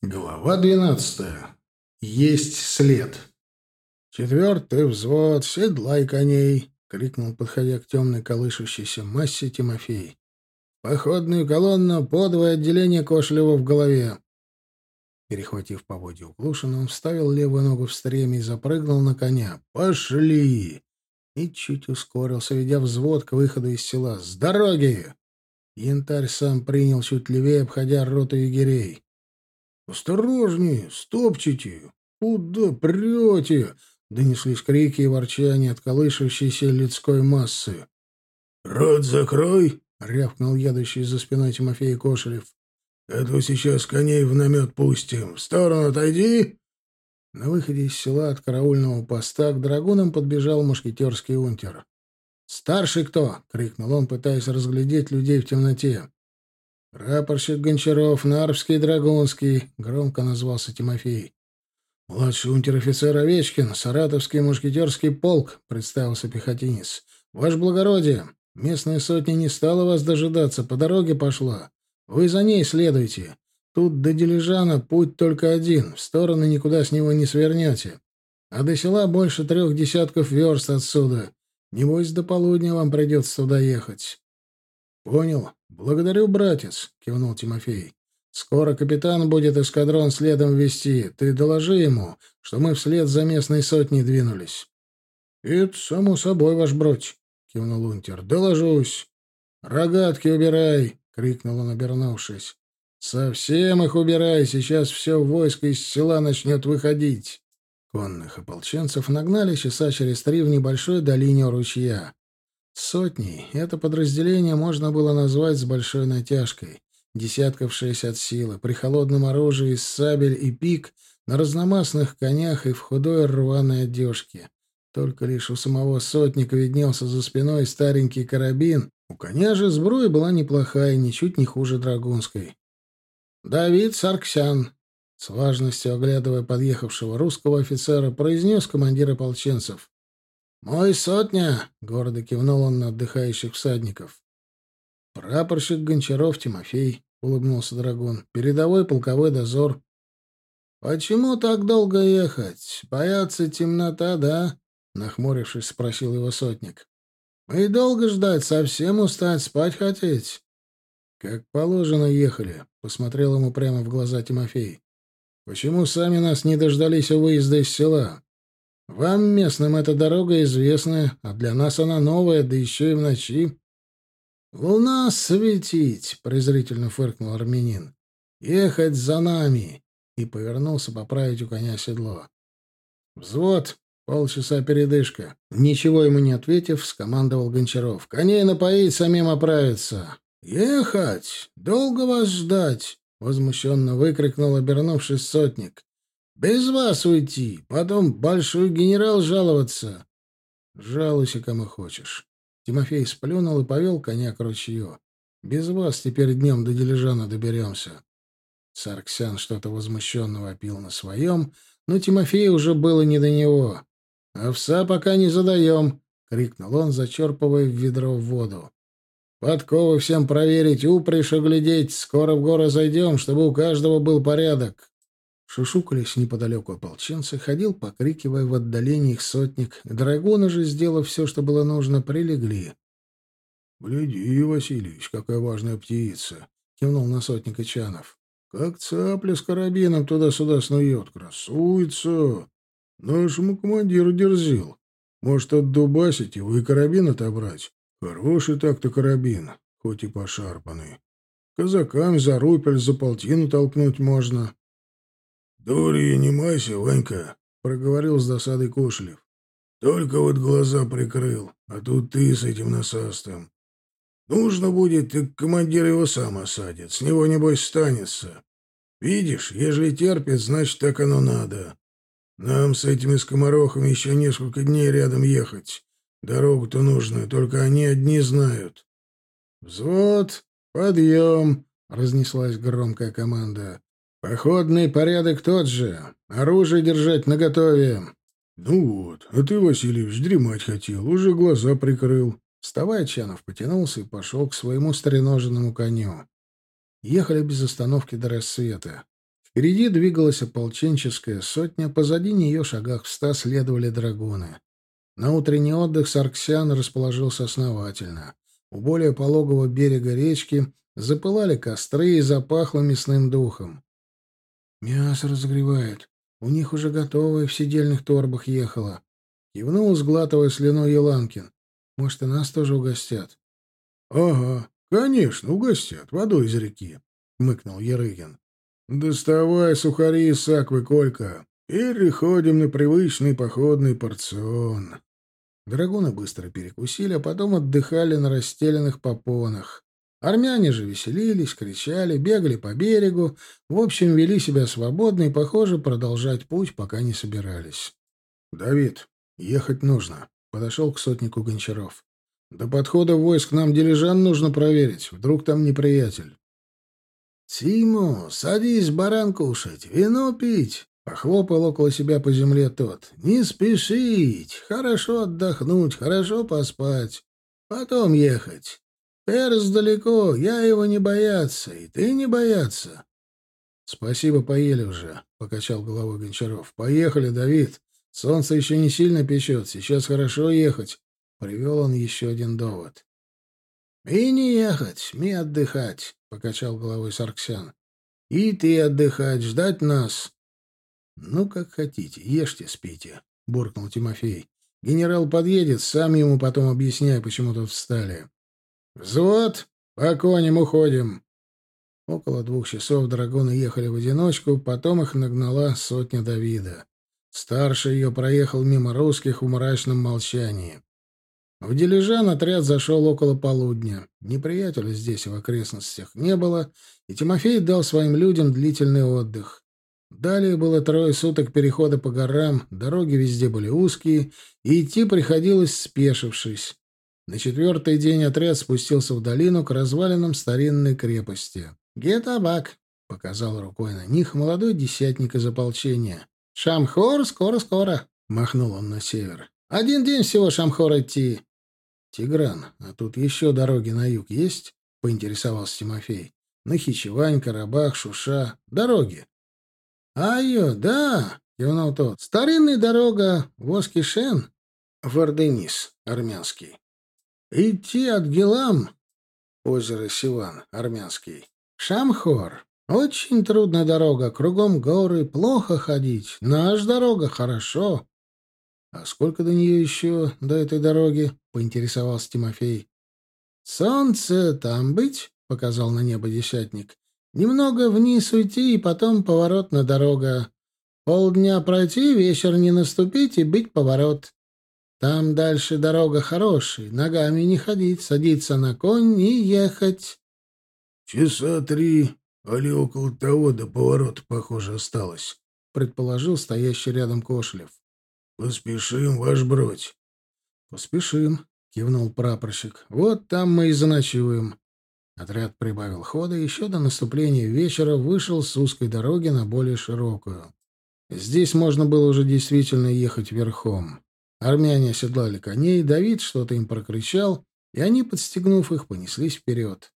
Глава двенадцатая. Есть след. «Четвертый взвод, седлай коней!» — крикнул, подходя к темной колышущейся массе Тимофей. «Походную колонну, подвое отделение Кошлева в голове!» Перехватив поводья у Глушина, он вставил левую ногу в стремя и запрыгнул на коня. «Пошли!» И чуть ускорился, ведя взвод к выходу из села. «С дороги!» Янтарь сам принял чуть левее, обходя роту егерей. «Осторожнее! Стопчите! Куда прете?» — донеслись крики и ворчания от колышущейся людской массы. «Рот закрой!» — рявкнул едущий за спиной Тимофей Кошелев. «Это сейчас коней в намет пустим. В сторону отойди!» На выходе из села от караульного поста к драгунам подбежал мушкетерский унтер. «Старший кто?» — крикнул он, пытаясь разглядеть людей в темноте. «Прапорщик Гончаров, Нарвский, Драгунский», — громко назвался Тимофей. «Младший унтер-офицер Овечкин, Саратовский мушкетерский полк», — представился пехотинец. «Ваше благородие, местная сотня не стала вас дожидаться, по дороге пошла. Вы за ней следуйте. Тут до Дилижана путь только один, в стороны никуда с него не свернете. А до села больше трех десятков верст отсюда. Небось, до полудня вам придется туда ехать». «Понял. Благодарю, братец», — кивнул Тимофей. «Скоро капитан будет эскадрон следом вести. Ты доложи ему, что мы вслед за местной сотней двинулись». «Это само собой, ваш бродь», — кивнул унтер. «Доложусь». «Рогатки убирай!» — крикнул он, обернувшись. «Совсем их убирай, сейчас все войско из села начнет выходить». Конных ополченцев нагнали часа через три в небольшой долине ручья. Сотней это подразделение можно было назвать с большой натяжкой. Десятков шесть от силы, при холодном оружии сабель и пик, на разномастных конях и в худой рваной одежке. Только лишь у самого сотника виднелся за спиной старенький карабин. У коня же сбруя была неплохая, ничуть не хуже драгунской. «Давид Сарксян», — с важностью оглядывая подъехавшего русского офицера, произнес командир ополченцев. «Мой сотня!» — гордо кивнул он на отдыхающих всадников. «Прапорщик Гончаров Тимофей», — улыбнулся Драгун. «Передовой полковой дозор». «Почему так долго ехать? Боятся темнота, да?» — нахмурившись, спросил его сотник. «Мы долго ждать, совсем устать, спать хотеть». «Как положено ехали», — посмотрел ему прямо в глаза Тимофей. «Почему сами нас не дождались у выезда из села?» Вам, местным, эта дорога известная, а для нас она новая, да еще и в ночи. «Луна светить!» — презрительно фыркнул армянин. «Ехать за нами!» И повернулся поправить у коня седло. «Взвод! Полчаса передышка!» Ничего ему не ответив, скомандовал Гончаров. «Коней напоить, самим оправиться!» «Ехать! Долго вас ждать!» — возмущенно выкрикнул, обернувшись сотник. Без вас уйти, потом большой генерал жаловаться. Жалуйся, кому хочешь. Тимофей сплюнул и повел коня к ручью. Без вас теперь днем до Дилижана доберемся. Сарксян что-то возмущенно вопил на своем, но Тимофею уже было не до него. «Овса пока не задаем!» — крикнул он, зачерпывая в ведро воду. «Подковы всем проверить, упряжь оглядеть. Скоро в горы зайдем, чтобы у каждого был порядок». Шушукались неподалеку ополченцы, ходил, покрикивая в отдалении их сотник. Драгоны же, сделав все, что было нужно, прилегли. — Гляди, Васильевич, какая важная птица! — кивнул на сотника Чанов. — Как цапля с карабином туда-сюда снует. Красуется! Нашему командиру дерзил. Может, отдубасить его и карабин отобрать? Хороший так-то карабин, хоть и пошарпанный. Казакам за рупель, за полтину толкнуть можно. «Дури не майся, Ванька», — проговорил с досадой Кошелев. «Только вот глаза прикрыл, а тут ты с этим насастом. Нужно будет, так командир его сам осадит, с него, небось, станется. Видишь, ежели терпит, значит, так оно надо. Нам с этими скоморохами еще несколько дней рядом ехать. Дорогу-то нужную, только они одни знают». «Взвод, подъем!» — разнеслась громкая команда. Походный порядок тот же. Оружие держать наготове. Ну вот, а ты, Васильевич, дремать хотел, уже глаза прикрыл. Вставая, Чанов потянулся и пошел к своему стариноженному коню. Ехали без остановки до рассвета. Впереди двигалась ополченческая сотня, позади нее шагах в ста следовали драгуны. На утренний отдых Сарксян расположился основательно. У более пологого берега речки запылали костры и запахло мясным духом. «Мясо разогревает. У них уже готовое в сидельных торбах ехало». Кивнул, сглатывая слюну Еланкин. «Может, и нас тоже угостят?» «Ага, конечно, угостят. Водой из реки», — мыкнул Ярыгин. «Доставай сухари из саквы, Колька. Переходим на привычный походный порцион». Драгуны быстро перекусили, а потом отдыхали на расстеленных попонах. Армяне же веселились, кричали, бегали по берегу, в общем, вели себя свободно и, похоже, продолжать путь пока не собирались. «Давид, ехать нужно», — подошел к сотнику Гончаров. «До подхода войск нам дилижан нужно проверить. Вдруг там неприятель». «Тиму, садись баран кушать, вино пить», Похлопал около себя по земле тот. «Не спешить! Хорошо отдохнуть, хорошо поспать. Потом ехать. Перс далеко, я его не бояться, и ты не бояться». «Спасибо, поели уже», — покачал головой Гончаров. «Поехали, Давид. Солнце еще не сильно печет, сейчас хорошо ехать». Привел он еще один довод. «И не ехать, ми отдыхать», — покачал головой Сарксян. «И ты отдыхать, ждать нас». «Ну, как хотите, ешьте, спите», — буркнул Тимофей. «Генерал подъедет, сам ему потом объясняй, почему тут встали». «Взвод, по коням уходим». Около двух часов драгуны ехали в одиночку, потом их нагнала сотня Давида. Старший ее проехал мимо русских в мрачном молчании. В Дилижан отряд зашел около полудня. Неприятеля здесь в окрестностях не было, и Тимофей дал своим людям длительный отдых. Далее было трое суток перехода по горам, дороги везде были узкие, и идти приходилось спешившись. На четвертый день отряд спустился в долину к развалинам старинной крепости. «Гетабак!» — показал рукой на них молодой десятник из ополчения. «Шамхор скоро-скоро!» — махнул он на север. «Один день всего Шамхор идти!» «Тигран, а тут еще дороги на юг есть?» — поинтересовался Тимофей. «Нахичевань, Карабах, Шуша. Дороги!» «Айо, да!» — кивнул тот. «Старинная дорога Воскишен в Орденис, армянский. Идти от Гелам, озеро Сиван, армянский, Шамхор. Очень трудная дорога, кругом горы, плохо ходить. Наш дорога хорошо». «А сколько до нее еще, до этой дороги?» — поинтересовался Тимофей. «Солнце там быть?» — показал на небо десятник. Немного вниз уйти, и потом поворот на дорога. Полдня пройти, вечер не наступить и бить поворот. Там дальше дорога хорошая, ногами не ходить, садиться на конь и ехать. — Часа три, али около того до поворота, похоже, осталось, — предположил стоящий рядом Кошелев. — Поспешим, ваш бродь. — Поспешим, — кивнул прапорщик. — Вот там мы и заночуем. Отряд прибавил хода и еще до наступления вечера вышел с узкой дороги на более широкую. Здесь можно было уже действительно ехать верхом. Армяне оседлали коней, Давид что-то им прокричал, и они, подстегнув их, понеслись вперед.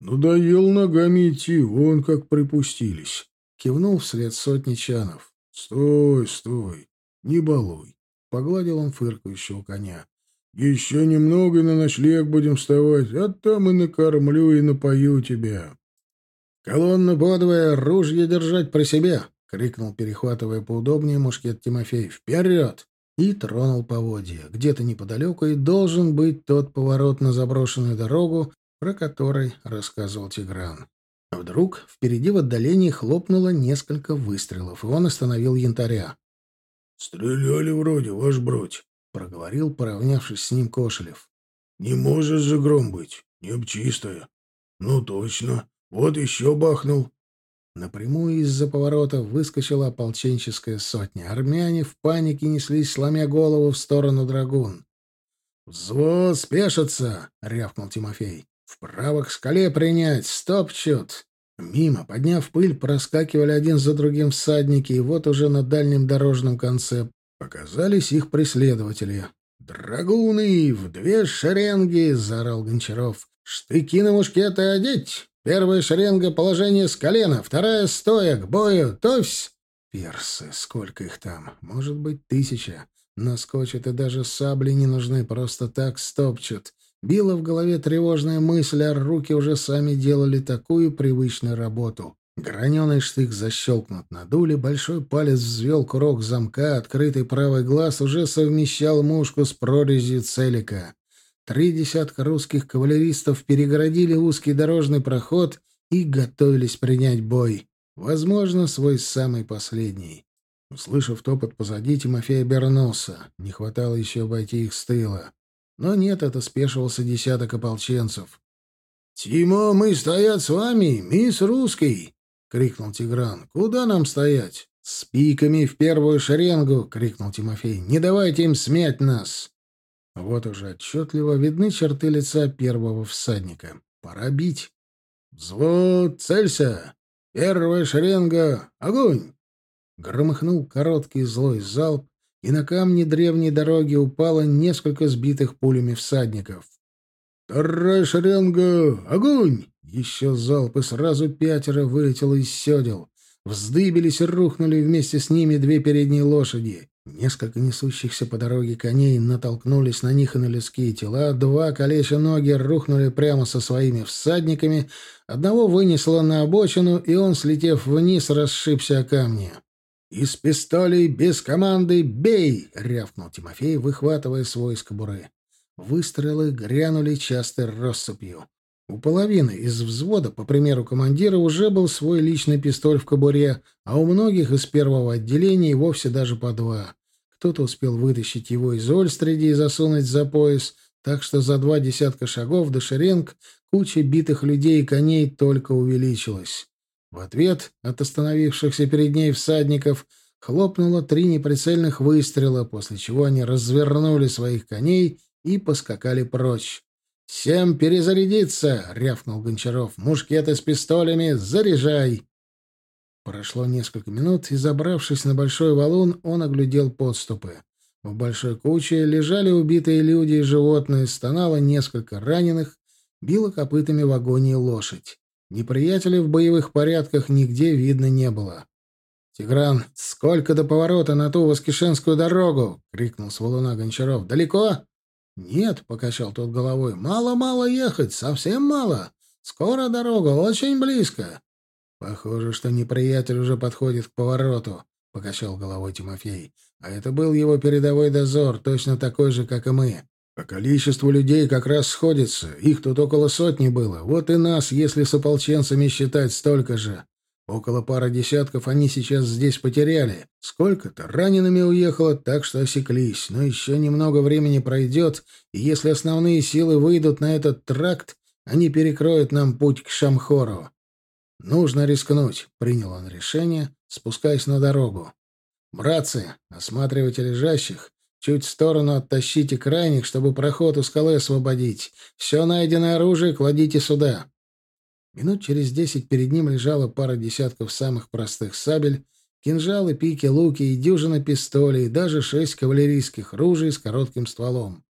«Надоел ногами идти, вон как припустились», — кивнул вслед сотни чанов. «Стой, стой, не балуй», — погладил он фыркающего коня. Еще немного и на ночлег будем вставать, а там и накормлю, и напою тебя. — Колонну подвое, ружье держать при себе! — крикнул, перехватывая поудобнее мушкет Тимофей. — Вперед! И тронул поводья. Где-то неподалеку и должен быть тот поворот на заброшенную дорогу, про который рассказывал Тигран. Вдруг впереди в отдалении хлопнуло несколько выстрелов, и он остановил янтаря. — Стреляли вроде, ваш бродь. — проговорил, поравнявшись с ним Кошелев. — Не может же гром быть, небчистая. — Ну, точно. Вот еще бахнул. Напрямую из-за поворота выскочила ополченческая сотня. Армяне в панике неслись, сломя голову в сторону драгун. «Взвод спешится!» — рявкнул Тимофей. «Вправо к скале принять! Стоп, чет!» Мимо, подняв пыль, проскакивали один за другим всадники, и вот уже на дальнем дорожном конце Показались их преследователи. «Драгуны! В две шеренги!» — заорал Гончаров. «Штыки на мушкеты одеть! Первая шеренга — положение с колена, вторая — стоя, к бою, товсь!» Персы, сколько их там? Может быть, тысяча. Наскочат и даже сабли не нужны, просто так стопчут. Била в голове тревожная мысль, а руки уже сами делали такую привычную работу. Граненый штык защелкнут на дуле, большой палец взвел курок замка, открытый правый глаз уже совмещал мушку с прорезью целика. Три десятка русских кавалеристов перегородили узкий дорожный проход и готовились принять бой. Возможно, свой самый последний. Услышав топот позади, Тимофей обернулся. Не хватало еще обойти их с тыла. Но нет, это спешивался десяток ополченцев. «Тимо, мы стоят с вами, мисс Русский!» — крикнул Тигран. «Куда нам стоять?» «С пиками в первую шеренгу!» — крикнул Тимофей. «Не давайте им смять нас!» Вот уже отчетливо видны черты лица первого всадника. Пора бить. «Взвод, целься! Первая шеренга! Огонь!» Громыхнул короткий злой залп, и на камни древней дороги упало несколько сбитых пулями всадников. «Вторая шеренга! Огонь!» Еще залп, и сразу пятеро вылетело из седел. Вздыбились и рухнули вместе с ними две передние лошади. Несколько несущихся по дороге коней натолкнулись на них и на людские тела, два колеча ноги рухнули прямо со своими всадниками, одного вынесло на обочину, и он, слетев вниз, расшибся о камни. «Из пистолей без команды бей!» — рявкнул Тимофей, выхватывая свой из кобуры. Выстрелы грянули частой россыпью. У половины из взвода, по примеру командира, уже был свой личный пистоль в кобуре, а у многих из первого отделения вовсе даже по два. Кто-то успел вытащить его из Ольстреди и засунуть за пояс, так что за два десятка шагов до шеренг куча битых людей и коней только увеличилась. В ответ от остановившихся перед ней всадников хлопнуло три неприцельных выстрела, после чего они развернули своих коней и поскакали прочь. «Всем перезарядиться!» — рявкнул Гончаров. «Мушкеты с пистолями! Заряжай!» Прошло несколько минут, и, забравшись на большой валун, он оглядел подступы. В большой куче лежали убитые люди и животные, стонало несколько раненых, било копытами в агонии лошадь. Неприятелей в боевых порядках нигде видно не было. «Тигран, сколько до поворота на ту Воскишенскую дорогу?» — крикнул с валуна Гончаров. «Далеко?» «Нет», — покачал тот головой, — «мало-мало ехать, совсем мало. Скоро дорога, очень близко». «Похоже, что неприятель уже подходит к повороту», — покачал головой Тимофей. «А это был его передовой дозор, точно такой же, как и мы. По количеству людей как раз сходится. Их тут около сотни было. Вот и нас, если с ополченцами считать, столько же. Около пары десятков они сейчас здесь потеряли. Сколько-то ранеными уехало, так что осеклись. Но еще немного времени пройдет, и если основные силы выйдут на этот тракт, они перекроют нам путь к Шамхору. Нужно рискнуть, — принял он решение, спускаясь на дорогу. Братцы, осматривайте лежащих, чуть в сторону оттащите крайних, чтобы проход у скалы освободить. Все найденное оружие кладите сюда. Минут через десять перед ним лежала пара десятков самых простых сабель, кинжалы, пики, луки и дюжина пистолей, даже шесть кавалерийских ружей с коротким стволом.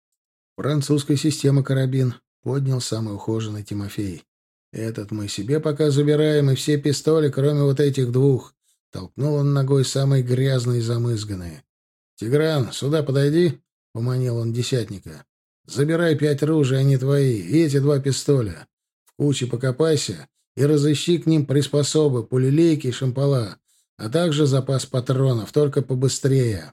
Французская система карабин, поднял самый ухоженный Тимофей. Этот мы себе пока забираем, и все пистоли, кроме вот этих двух. Толкнул он ногой самые грязные и замызганные. «Тигран, сюда подойди», — поманил он десятника. «Забирай пять ружей, они твои, и эти два пистоля куче покопайся и разыщи к ним приспособы, пулелейки и шампала, а также запас патронов, только побыстрее».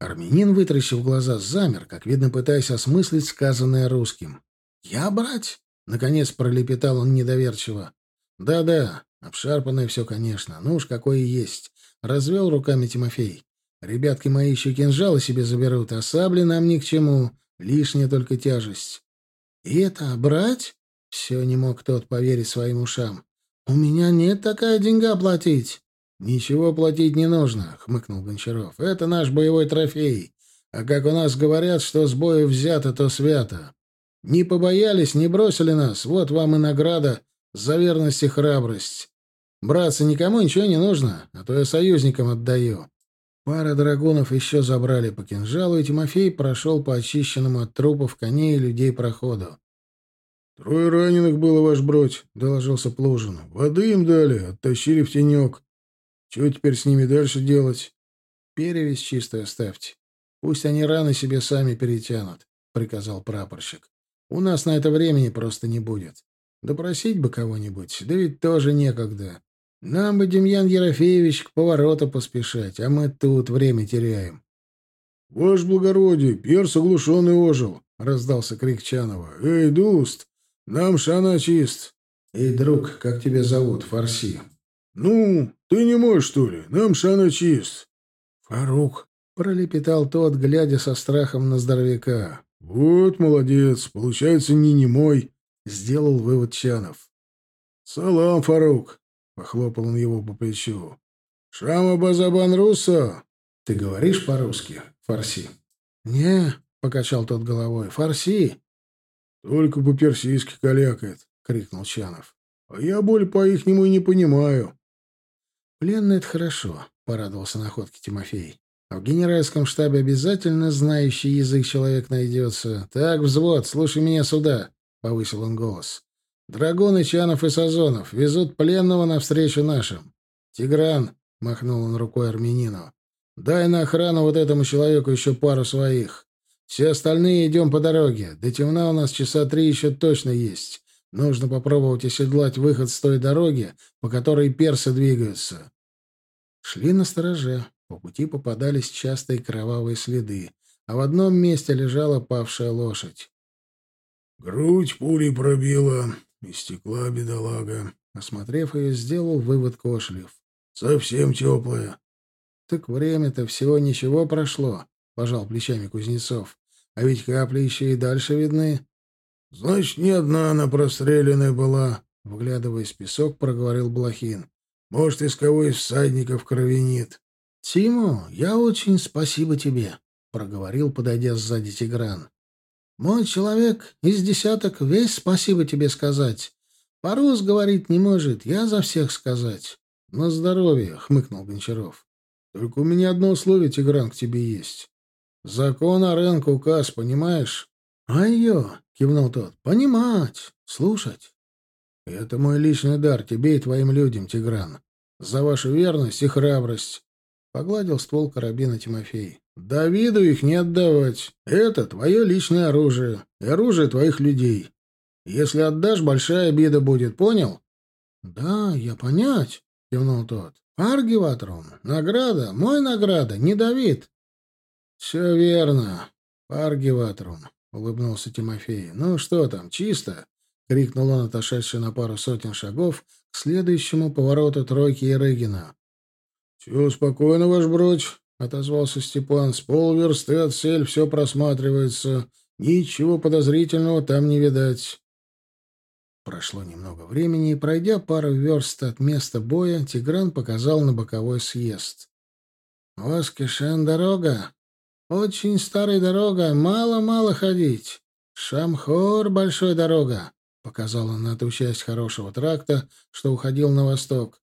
Армянин, вытрящив глаза, замер, как видно, пытаясь осмыслить сказанное русским. «Я брать?» — наконец пролепетал он недоверчиво. «Да-да, обшарпанное все, конечно. Ну уж какое есть». Развел руками Тимофей. «Ребятки мои еще кинжалы себе заберут, а сабли нам ни к чему. Лишняя только тяжесть». «И это брать?» Все не мог тот поверить своим ушам. «У меня нет такая деньга платить». «Ничего платить не нужно», — хмыкнул Гончаров. «Это наш боевой трофей. А как у нас говорят, что с боя взято, то свято. Не побоялись, не бросили нас. Вот вам и награда за верность и храбрость. Братцы, никому ничего не нужно, а то я союзникам отдаю». Пара драгунов еще забрали по кинжалу, и Тимофей прошел по очищенному от трупов коней и людей проходу. Трое раненых было, ваш бродь, — доложился Плужин. Воды им дали, оттащили в тенек. Чего теперь с ними дальше делать? Перевесь чистую оставьте. Пусть они раны себе сами перетянут, — приказал прапорщик. У нас на это времени просто не будет. Допросить бы кого-нибудь, да ведь тоже некогда. Нам бы, Демьян Ерофеевич, к повороту поспешать, а мы тут время теряем. — Ваше благородие, перс оглушенный ожил, — раздался крик Чанова. — Эй, Дуст, нам шана чист. — Эй, друг, как тебя зовут, Фарси? — Ну, ты не можешь, что ли? Нам шана чист. — Фарук, — пролепетал тот, глядя со страхом на здоровяка. — Вот, молодец, получается, не немой, — сделал вывод Чанов. — Салам, Фарук, — похлопал он его по плечу. — Шама Базабан Руссо. — Ты говоришь по-русски, Фарси? — Не, — покачал тот головой, — Фарси. — Только по-персийски калякает, — крикнул Чанов. — А я боль по-ихнему и не понимаю. — Пленный — это хорошо, — порадовался находке Тимофей. А в генеральском штабе обязательно знающий язык человек найдется. Так, взвод, слушай меня сюда, — повысил он голос. Драгуны Чанов и Сазонов везут пленного навстречу нашим. Тигран, — махнул он рукой армянину, — дай на охрану вот этому человеку еще пару своих. Все остальные идем по дороге. До темна у нас часа три еще точно есть. Нужно попробовать оседлать выход с той дороги, по которой персы двигаются. Шли на стороже. По пути попадались частые кровавые следы, а в одном месте лежала павшая лошадь. «Грудь пулей пробила, Истекла бедолага. Осмотрев ее, сделал вывод Кошлев. Совсем теплая. Так время-то всего ничего прошло, пожал плечами Кузнецов. А ведь капли еще и дальше видны. Значит, не одна она простреленная была, вглядываясь в песок, проговорил Блохин. Может, из кого из всадников кровенит. Тиму, я очень спасибо тебе, проговорил, подойдя сзади Тигран. Мой человек из десяток весь спасибо тебе сказать. По-рус говорить не может, я за всех сказать. На здоровье, — хмыкнул Гончаров. Только у меня одно условие, Тигран, к тебе есть. Закон о рынке указ, понимаешь? Айо, — кивнул тот, — понимать, слушать. Это мой личный дар тебе и твоим людям, Тигран. За вашу верность и храбрость. Погладил ствол карабина Тимофей. Давиду их не отдавать. Это твое личное оружие и оружие твоих людей. Если отдашь, большая обида будет, понял? — Да, я понять, — кивнул тот. — Аргиватрон, награда, мой награда, не Давид. — Все верно, Аргиватрон, — улыбнулся Тимофей. — Ну что там, чисто? — крикнул он, отошедший на пару сотен шагов к следующему повороту тройки Ерыгина. — Все спокойно, ваш бродь, — отозвался Степан. — С полверсты от сель все просматривается. Ничего подозрительного там не видать. Прошло немного времени, и, пройдя пару верст от места боя, Тигран показал на боковой съезд. — Воскишен дорога. Очень старая дорога, мало-мало ходить. Шамхор — большой дорога, — показал он на ту часть хорошего тракта, что уходил на восток.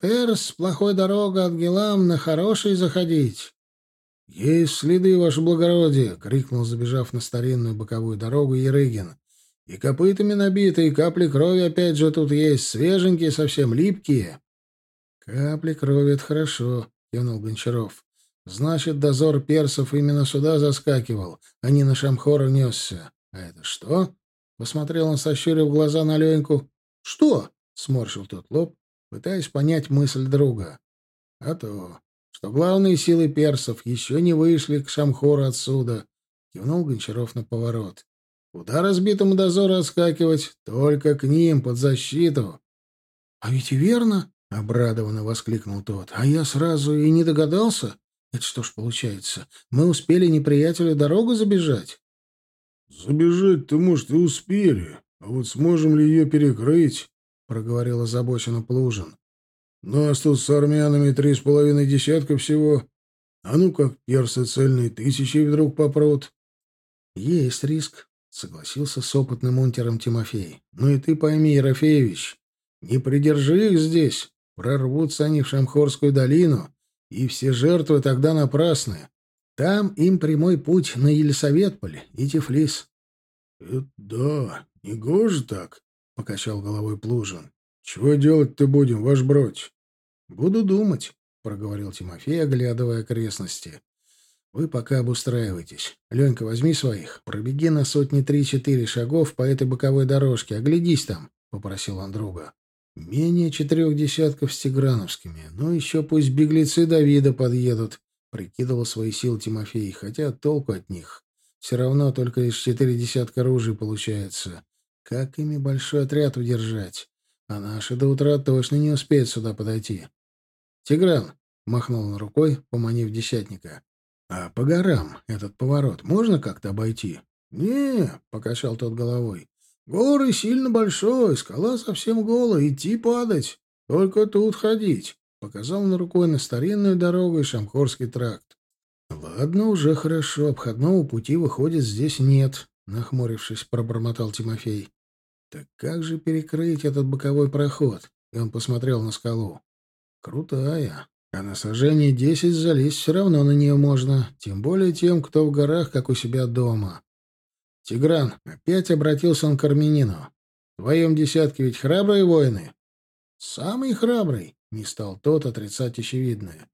Перс, плохой дорога от Гелам на хороший заходить. — Есть следы, ваше благородие! — крикнул, забежав на старинную боковую дорогу Ерыгин. — И копытами набиты, и капли крови опять же тут есть, свеженькие, совсем липкие. — Капли крови — это хорошо, — кивнул Гончаров. — Значит, дозор персов именно сюда заскакивал, а не на Шамхор несся. — А это что? — посмотрел он, сощурив глаза на Леньку. — Что? — сморщил тот лоб пытаясь понять мысль друга. А то, что главные силы персов еще не вышли к Шамхору отсюда, кивнул Гончаров на поворот. Куда разбитому дозору отскакивать? Только к ним, под защиту. — А ведь и верно, — обрадованно воскликнул тот. — А я сразу и не догадался. Это что ж получается, мы успели неприятелю дорогу забежать? — Забежать-то, может, и успели, а вот сможем ли ее перекрыть? проговорил озабоченно Плужин. «Нас тут с армянами три с половиной десятка всего. А ну как персы цельные тысячи вдруг попрут?» «Есть риск», — согласился с опытным унтером Тимофей. «Ну и ты пойми, Ерофеевич, не придержи их здесь. Прорвутся они в Шамхорскую долину, и все жертвы тогда напрасны. Там им прямой путь на Елисаветполь и Тифлис». «Это да, Негоже так, — покачал головой Плужин. — Чего делать-то будем, ваш бродь? — Буду думать, — проговорил Тимофей, оглядывая окрестности. — Вы пока обустраивайтесь. Ленька, возьми своих. Пробеги на сотни три-четыре шагов по этой боковой дорожке. Оглядись там, — попросил он друга. Менее четырех десятков с тиграновскими. Ну, еще пусть беглецы Давида подъедут, — прикидывал свои силы Тимофей, хотя толку от них. Все равно только лишь четыре десятка ружей получается. Как ими большой отряд удержать? А наши до утра точно не успеют сюда подойти. «Тигран!» — махнул он рукой, поманив десятника. «А по горам этот поворот можно как-то обойти?» «Не», — покачал тот головой. «Горы сильно большой, скала совсем голая, идти падать. Только тут ходить», — показал он рукой на старинную дорогу и Шамхорский тракт. «Ладно, уже хорошо. Обходного пути, выходит, здесь нет», — нахмурившись, пробормотал Тимофей. «Так как же перекрыть этот боковой проход?» И он посмотрел на скалу. «Крутая. А на сожжение десять залезть все равно на нее можно. Тем более тем, кто в горах, как у себя дома». «Тигран, опять обратился он к армянину. В твоем десятке ведь храбрые воины?» «Самый храбрый», — не стал тот отрицать очевидное.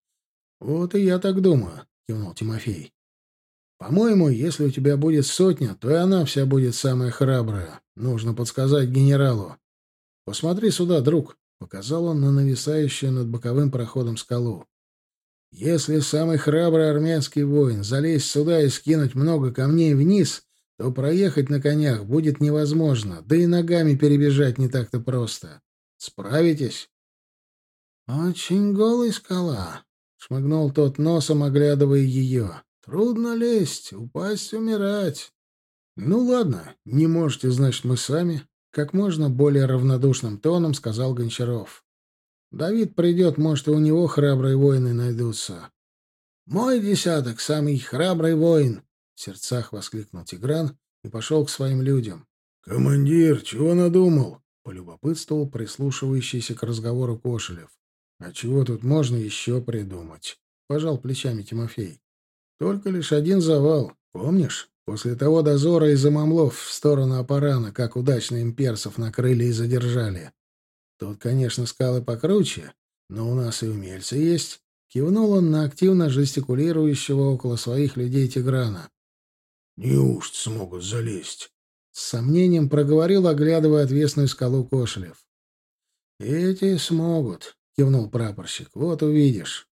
«Вот и я так думаю», — кивнул Тимофей. По-моему, если у тебя будет сотня, то и она вся будет самая храбрая. Нужно подсказать генералу. Посмотри сюда, друг, показал он на нависающую над боковым проходом скалу. Если самый храбрый армянский воин залезть сюда и скинуть много камней вниз, то проехать на конях будет невозможно, да и ногами перебежать не так-то просто. Справитесь? Очень голая скала, шмыгнул тот носом, оглядывая ее. Трудно лезть, упасть, умирать. Ну ладно, не можете, значит, мы сами. Как можно более равнодушным тоном сказал Гончаров. Давид придет, может, и у него храбрые воины найдутся. Мой десяток, самый храбрый воин! В сердцах воскликнул Тигран и пошел к своим людям. «Командир, чего надумал?» — полюбопытствовал прислушивающийся к разговору Кошелев. «А чего тут можно еще придумать?» — пожал плечами Тимофей. Только лишь один завал. Помнишь? После того дозора из Амамлов в сторону Апарана, как удачно им персов накрыли и задержали. Тут, конечно, скалы покруче, но у нас и умельцы есть. Кивнул он на активно жестикулирующего около своих людей Тиграна. «Неужто смогут залезть?» С сомнением проговорил, оглядывая отвесную скалу Кошелев. «Эти смогут», — кивнул прапорщик. «Вот увидишь».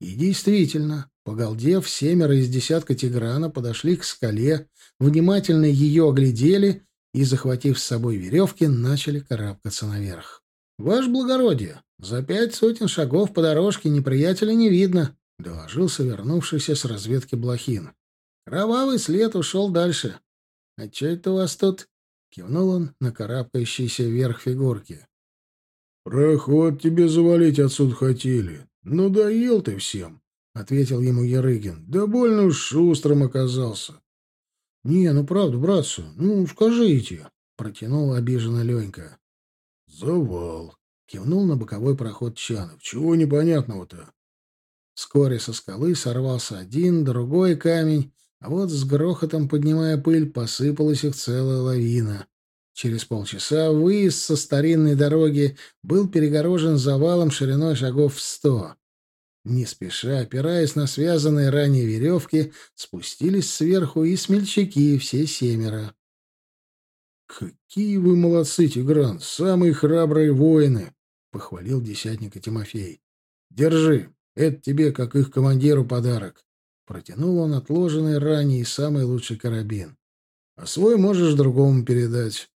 И действительно, Погалдев, семеро из десятка Тиграна подошли к скале, внимательно ее оглядели и, захватив с собой веревки, начали карабкаться наверх. — Ваше благородие, за пять сотен шагов по дорожке неприятеля не видно, — доложился вернувшийся с разведки Блохин. — Кровавый след ушел дальше. — А что это у вас тут? — кивнул он на карабкающиеся вверх фигурки. — Проход тебе завалить отсюда хотели. Ну, доел ты всем. — ответил ему Ярыгин. — Да больно уж шустрым оказался. — Не, ну правда, братцы, ну скажите, — протянул обиженно Ленька. — Завал, — кивнул на боковой проход Чанов. — Чего непонятного-то? Вскоре со скалы сорвался один, другой камень, а вот с грохотом, поднимая пыль, посыпалась их целая лавина. Через полчаса выезд со старинной дороги был перегорожен завалом шириной шагов в сто. Не спеша, опираясь на связанные ранее веревки, спустились сверху и смельчаки, все семеро. «Какие вы молодцы, Тигран! Самые храбрые воины!» — похвалил десятника Тимофей. «Держи, это тебе, как их командиру, подарок». Протянул он отложенный ранее и самый лучший карабин. «А свой можешь другому передать.